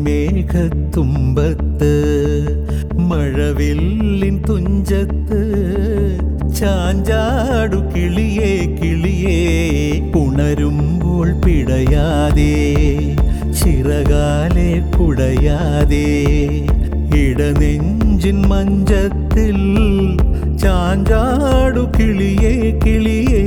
മണിമേഘത്തുമ്പത്ത് മഴവില്ലിൻ തുഞ്ചത്ത് ചാഞ്ചാടു കിളിയേ കിളിയേ പുണരുമ്പോൾ പിടയാതെ ചിറകാലെ കുടയാതെ ഇടനെഞ്ചിൻ മഞ്ചത്തിൽ ചാഞ്ചാടു കിളിയേ കിളിയേ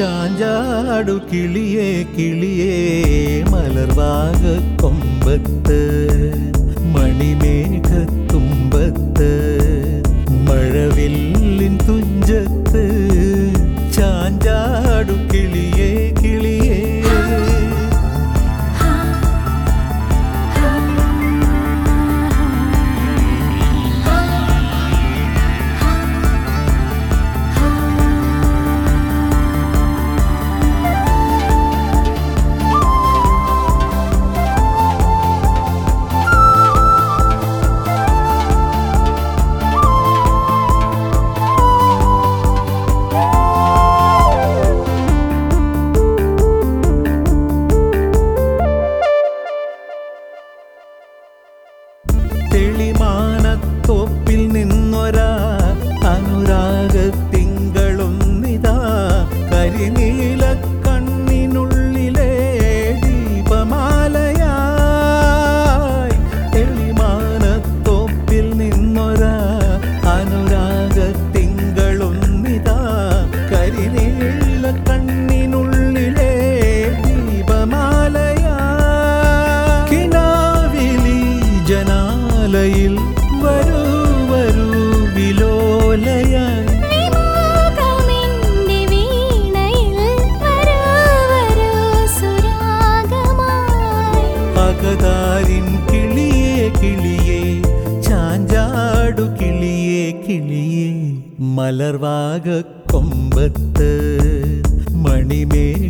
ചാഞ്ചാടു കിളിയേ കിളിയേ മലർവാക കൊമ്പത്ത് தெளிம കിളിയേ കിളിയേ മലർവാക കൊമ്പത്ത് മണിമേഘത്തുമ്പത്ത്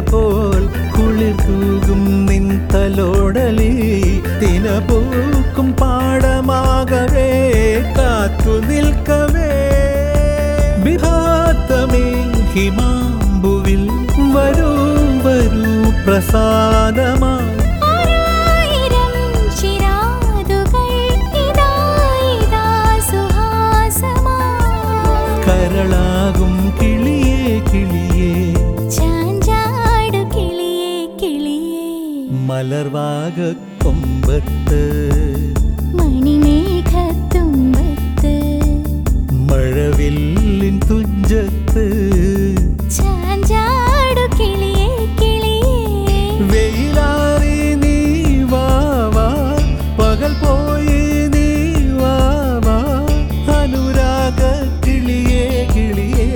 പോൽ കുളിർ തൂകും നിൻ തലോടലി തിനപോക്കും പാടമാകവേ കാത്തു നിൽക്കവേ. വിഭാത്തമേ ഹിമാമ്പുവിൽ വരൂ വരൂ പ്രസാദമായി മലർവാക കൊമ്പത്ത് മണിമേഘത്തുമ്പത്ത്. മഴവില്ലിൻ തുഞ്ചത്ത്. ചാഞ്ചാടു കിളിയേ കിളിയേ. വെയിലാറി നീ വാവാ പകൽ പോയി നീ വാവാ അനുരാഗ കിളിയേ കിളിയേ.